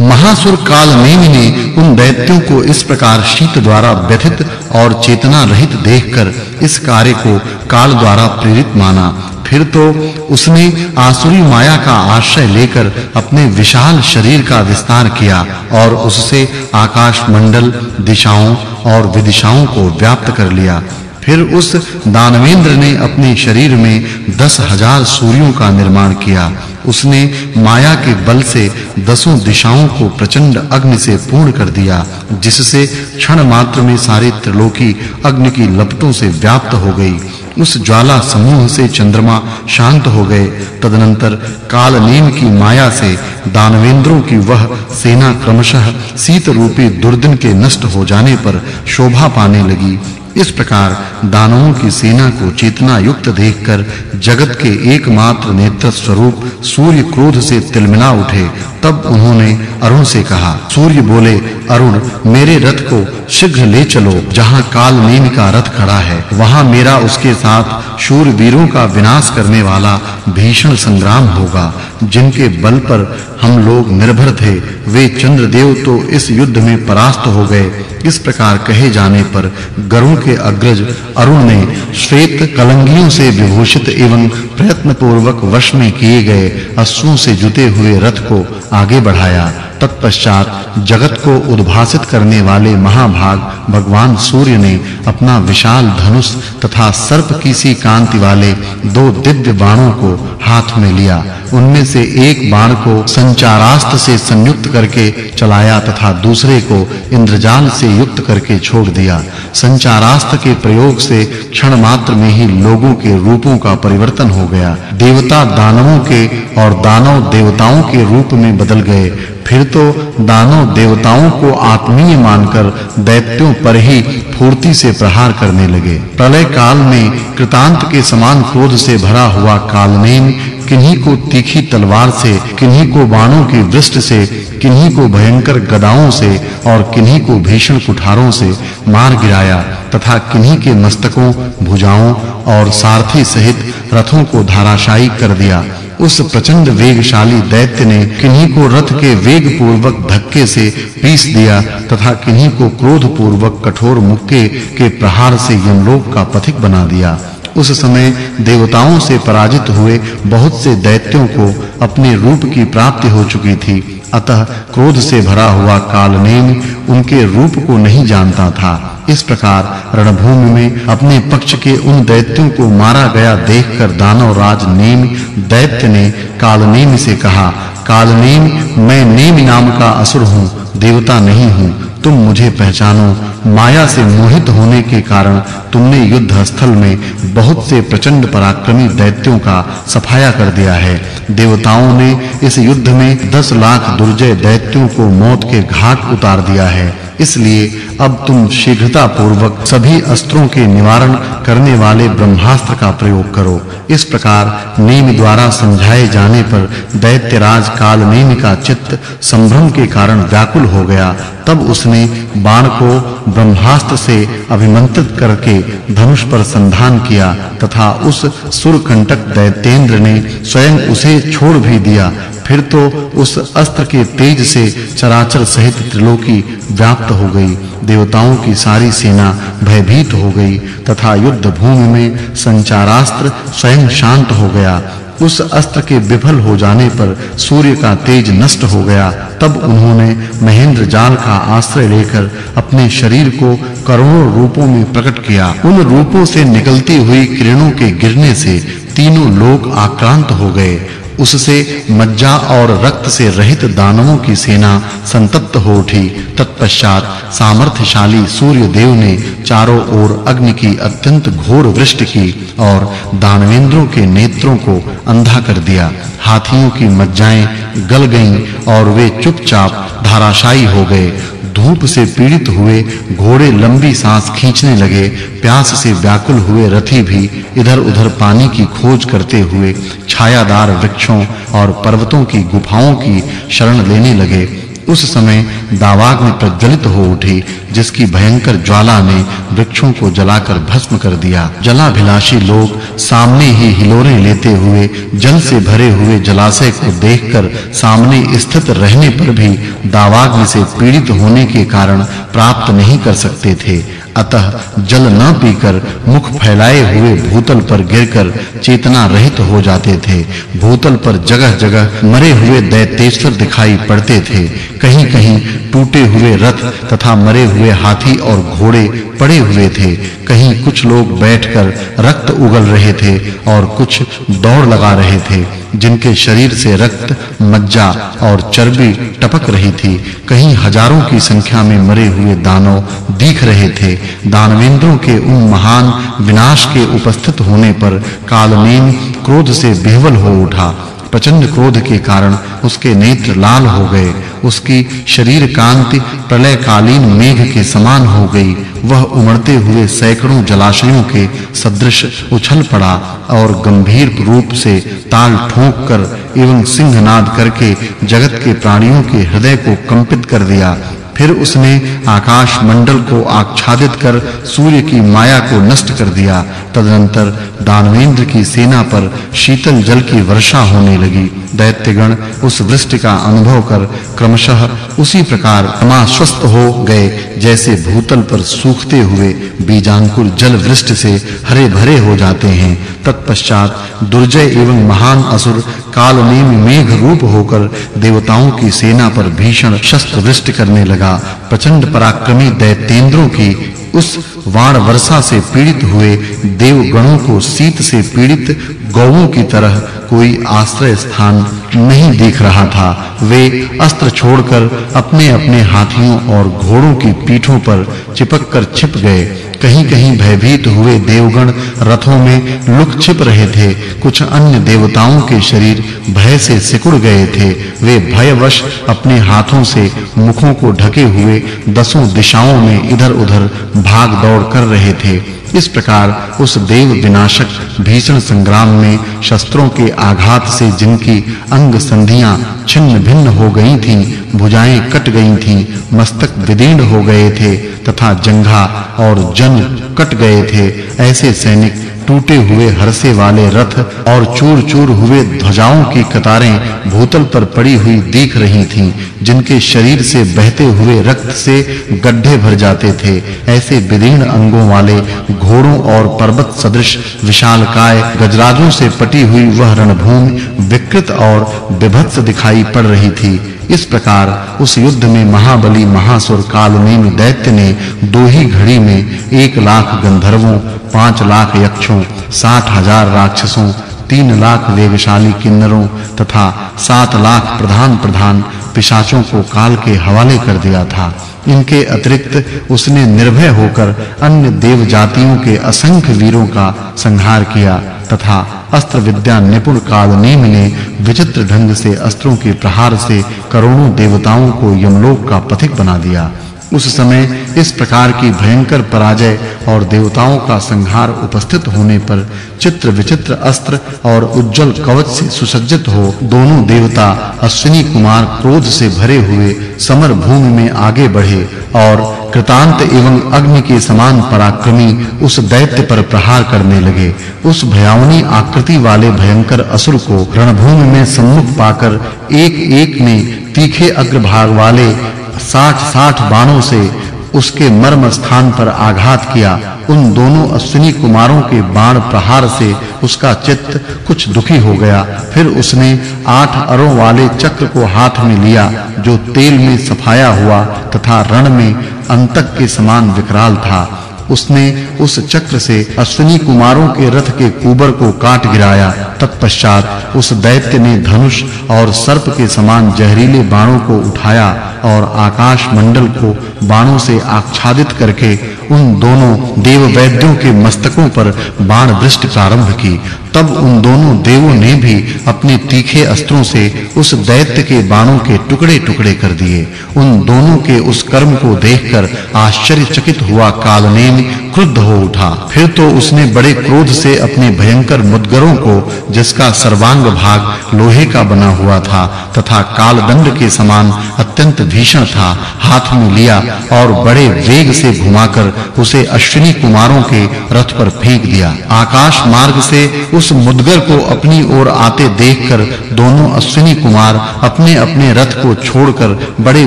महासुर काल नेमि ने उन दैत्यों को इस प्रकार शीत द्वारा व्यथित और चेतना रहित देखकर इस कार्य को काल द्वारा प्रेरित माना। फिर तो उसने आसुरी माया का आश्रय लेकर अपने विशाल शरीर का विस्तार किया और उससे आकाश मंडल दिशाओं और विदिशाओं को व्याप्त कर लिया। फिर उस दानवेंद्र ने अपने शरीर में दस हज़ार सूर्यों का निर्माण किया। उसने माया के बल से दसों दिशाओं को प्रचंड अग्नि से पूर्ण कर दिया, जिससे क्षण मात्र में सारे त्रिलोकी अग्नि की लपटों से व्याप्त हो गई। उस ज्वाला समूह से चंद्रमा शांत हो गए। तदनंतर काल नीम की माया से दानवेंद्रों की वह सेना क्रमशः शीत रूपी दुर्दिन के नष्ट हो जाने पर शोभा पाने लगी। इस प्रकार दानवों की सेना को चेतना युक्त देखकर जगत के एकमात्र नेत्र स्वरूप सूर्य क्रोध से तिलमिला उठे, तब उन्होंने अरुण से कहा, सूर्य बोले, अरुण, मेरे रथ को शीघ्र ले चलो, जहाँ काल नेम का रथ खड़ा है, वहाँ मेरा उसके साथ शूर वीरों का विनाश करने वाला भीषण संग्राम होगा, जिनके बल पर हम लोग निर्भर थे। वे चंद्रदेव तो इस युद्ध में परास्त हो गए इस प्रकार कहे जाने पर गरुड़ के अग्रज अरुण ने श्वेत कलंगियों से विभूषित एवं प्रयत्न पूर्वक वश में किए गए अश्वों से जुटे हुए रथ को आगे बढ़ाया। तत्पश्चात जगत को उद्भासित करने वाले महाभाग भगवान सूर्य ने अपना विशाल धनुष तथा सर्प की सी कांति वाले दो दिव्य बाणों को हाथ में लिया। उनमें से एक बाण को संचारास्त्र से संयुक्त करके चलाया तथा दूसरे को इंद्रजाल से युक्त करके छोड़ दिया। संचारास्त्र के प्रयोग से क्षण मात्र में ही लोगों के रूपों का परिवर्तन हो गया। देवता दानवों के और दानव देवताओं के रूप में बदल गए। फिर तो दानव देवताओं को आत्मीय मानकर दैत्यों पर ही फूर्ति से प्रहार करने लगे। प्रलय काल में कृतांत के समान क्रोध से भरा हुआ कालनेम किन्हीं को तीखी तलवार से, किन्हीं को बाणों की वृष्टि से, किन्हीं को भयंकर गदाओं से और किन्हीं को भीषण कुठारों से मार गिराया तथा किन्हीं के मस्तकों, भुजाओं और सारथी सहित रथों को धाराशायी कर दिया। उस प्रचंड वेगशाली दैत्य ने किन्हीं को रथ के वेग पूर्वक धक्के से पीस दिया तथा किन्हीं को क्रोध पूर्वक कठोर मुक्के के प्रहार से यमलोक का पथिक बना दिया। उस समय देवताओं से पराजित हुए बहुत से दैत्यों को अपने रूप की प्राप्ति हो चुकी थी। अतः क्रोध से भरा हुआ कालनेम उनके रूप को नहीं जानता था। इस प्रकार रणभूमि में अपने पक्ष के उन दैत्यों को मारा गया देखकर दानव राज नेम दैत्य ने कालनेम से कहा, कालनेम, मैं नेम नाम का असुर हूँ, देवता नहीं हूँ। तुम मुझे पहचानो। माया से मोहित होने के कारण तुमने युद्ध स्थल में बहुत से प्रचंड पराक्रमी दैत्यों का सफाया कर दिया है। देवताओं ने इस युद्ध में 10 लाख दुर्जय दैत्यों को मौत के घाट उतार दिया है। इसलिए अब तुम शीघ्रता पूर्वक सभी अस्त्रों के निवारण करने वाले ब्रह्मास्त्र का प्रयोग करो। इस प्रकार नेम द्वारा समझाए जाने पर दैत्यराज काल नेम का चित्त संभ्रम के कारण व्याकुल हो गया। तब उसने बाण को ब्रह्मास्त्र से अभिमंत्रित करके धनुष पर संधान किया तथा उस सुरकंटक दैत्येंद्र ने स्वयं उसे छोड़ भी दिया। फिर तो उस अस्त्र के तेज से चराचर सहित त्रिलोकी व्याप्त हो गई। देवताओं की सारी सेना भयभीत हो गई तथा युद्ध भूमि में संचारास्त्र स्वयं शांत हो गया। उस अस्त्र के विफल हो जाने पर सूर्य का तेज नष्ट हो गया। तब उन्होंने महेंद्र जाल का आश्रय लेकर अपने शरीर को करोड़ों रूपों में प्रकट किया। उन रूपों से निकलती हुई किरणों के गिरने से तीनों लोग आक्रांत हो गए। उससे मज्जा और रक्त से रहित दानवों की सेना संतप्त हो उठी। तत्पश्चात सामर्थ्यशाली सूर्य देव ने चारों ओर अग्नि की अत्यंत घोर वृष्टि की और दानवेंद्रों के नेत्रों को अंधा कर दिया। हाथियों की मज्जाएँ गल गईं और वे चुपचाप धाराशायी हो गए। धूप से पीड़ित हुए, घोड़े लंबी सांस खींचने लगे, प्यास से व्याकुल हुए रथी भी इधर-उधर पानी की खोज करते हुए छायादार वृक्षों और पर्वतों की गुफाओं की शरण लेने लगे। उस समय दावाग्नि प्रज्वलित हो उठी, जिसकी भयंकर ज्वाला ने वृक्षों को जलाकर भस्म कर दिया। जलाभिलाषी लोग सामने ही हिलोरे लेते हुए, जल से भरे हुए जलाशय को देखकर सामने स्थित रहने पर भी दावाग्नि से पीड़ित होने के कारण प्राप्त नहीं कर सकते थे। अतः जल न पीकर मुख फैलाए हुए भूतल पर गिरकर चेतना रहित हो जाते थे। भूतल पर जगह-जगह मरे हुए दैत्येश्वर दिखाई पड़ते थे। कहीं-कहीं टूटे हुए रथ तथा मरे हुए हाथी और घोड़े पड़े हुए थे। कहीं कुछ लोग बैठकर रक्त उगल रहे थे और कुछ दौड़ लगा रहे थे। जिनके शरीर से रक्त, मज्जा और चर्बी टपक रही थी, कहीं हज़ारों की संख्या में मरे हुए दानव दिख रहे थे। दानवेंद्रों के उन महान विनाश के उपस्थित होने पर कालनेम क्रोध से बेहवल हो उठा। प्रचंड क्रोध के कारण उसके नेत्र लाल हो गए, उसकी शरीर कांति प्रलयकालीन मेघ के समान हो गई, वह उमड़ते हुए सैकड़ों जलाशयों के सदृश उछल पड़ा और गंभीर रूप से ताल ठोक कर एवं सिंहनाद करके जगत के प्राणियों के हृदय को कंपित कर दिया। फिर उसने आकाश मंडल को आच्छादित कर सूर्य की माया को नष्ट कर दिया। तदनंतर दानवेंद्र की सेना पर शीतल जल की वर्षा होने लगी। दैत्यगण उस वृष्टि का अनुभव कर क्रमशः उसी प्रकार समाश्वस्त हो गए, जैसे भूतल पर सूखते हुए बीजांकुर जल वृष्टि से हरे भरे हो जाते हैं। तत्पश्चात दुर्जय एवं महान असुर कालनेम मेघ रूप होकर देवताओं की सेना पर भीषण शस्त्र वृष्टि करने लगा। प्रचंड पराक्रमी दैत्येंद्रों की उस वाण वर्षा से पीड़ित हुए देवगणों को शीत से पीड़ित गौओं की तरह कोई आश्रय स्थान नहीं दिख रहा था। वे अस्त्र छोड़कर अपने-अपने हाथियों और घोड़ों की पीठों पर चिपक कर छिप गए। कहीं-कहीं भयभीत हुए देवगण रथों में लुक छिप रहे थे। कुछ अन्य देवताओं के शरीर भय से सिकुड़ गए थे। वे भयवश अपने हाथों से मुखों को ढके हुए दसों दिशाओं में इधर-उधर भाग दौड़ कर रहे थे। इस प्रकार उस देव विनाशक भीषण संग्राम में शस्त्रों के आघात से जिनकी अंग संधियाँ छिन्न भिन्न हो गई थीं, भुजाएँ कट गई थीं, मस्तक विदीर्ण हो गए थे, तथा जंघा और जन कट गए थे, ऐसे सैनिक टूटे हुए हरसे वाले रथ और चूर-चूर हुए ध्वजाओं की कतारें भूतल पर पड़ी हुई दिख रही थीं, जिनके शरीर से बहते हुए रक्त से गड्ढे भर जाते थे। ऐसे विदीर्ण अंगों वाले घोड़ों और पर्वत सदृश विशालकाय गजराजों से पटी हुई वह रणभूमि विकृत और विभत्स दिखाई पड़ रही थी। इस प्रकार उस युद्ध में महाबली महासुर कालनेमि दैत्य ने दो ही घड़ी में एक लाख गंधर्वों, पाँच लाख यक्षों, साठ हज़ार राक्षसों, तीन लाख वेगशाली किन्नरों तथा सात लाख प्रधान प्रधान पिशाचों को काल के हवाले कर दिया था। इनके अतिरिक्त उसने निर्भय होकर अन्य देव जातियों के असंख्य वीरों का संहार किया। तथा अस्त्र विद्या निपुण कालनेम ने विचित्र ढंग से अस्त्रों के प्रहार से करोड़ों देवताओं को यमलोक का पथिक बना दिया। उस समय इस प्रकार की भयंकर पराजय और देवताओं का संहार उपस्थित होने पर चित्र विचित्र अस्त्र और उज्जवल कवच से सुसज्जित हो दोनों देवता अश्विनी कुमार क्रोध से भरे हुए समर भूमि में आगे बढ़े और कृतांत एवं अग्नि के समान पराक्रमी उस दैत्य पर प्रहार करने लगे। उस भयावनी आकृति वाले भयंकर असुर को रणभूमि में सम्मुख पाकर एक-एक ने तीखे अग्रभाग वाले साठ साठ बाणों से उसके मर्म स्थान पर आघात किया। उन दोनों अश्विनी कुमारों के बाण प्रहार से उसका चित्त कुछ दुखी हो गया। फिर उसने आठ अरों वाले चक्र को हाथ में लिया, जो तेल में सफाया हुआ तथा रण में अंतक के समान विकराल था। उसने उस चक्र से अश्विनी कुमारों के रथ के कुबर को काट गिराया। तत्पश्चात उस दैत्य ने धनुष और सर्प के समान जहरीले बाणों को उठाया और आकाश मंडल को बाणों से आच्छादित करके उन दोनों देव वैद्यों के मस्तकों पर बाण वृष्टि प्रारंभ की। तब उन दोनों देवों ने भी अपने तीखे अस्त्रों से उस दैत्य के बाणों के टुकड़े-टुकड़े कर दिए। उन दोनों के उस कर्म को देखकर आश्चर्यचकित हुआ कालनेम क्रुद्ध हो उठा। फिर तो उसने बड़े क्रोध से अपने भयंकर मुद्गरों को, जिसका सर्वांग भाग लोहे का बना हुआ था तथा कालदंड के समान अत्यंत भीषण था, हाथ में लिया और बड़े वेग से घुमाकर उसे अश्विनी कुमारों के रथ पर फेंक दिया। आकाश मार्ग से उस मुद्गर को अपनी ओर आते देखकर दोनों अश्विनी कुमार अपने-अपने रथ को छोड़कर बड़े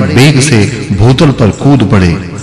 वेग से भूतल पर कूद पड़े।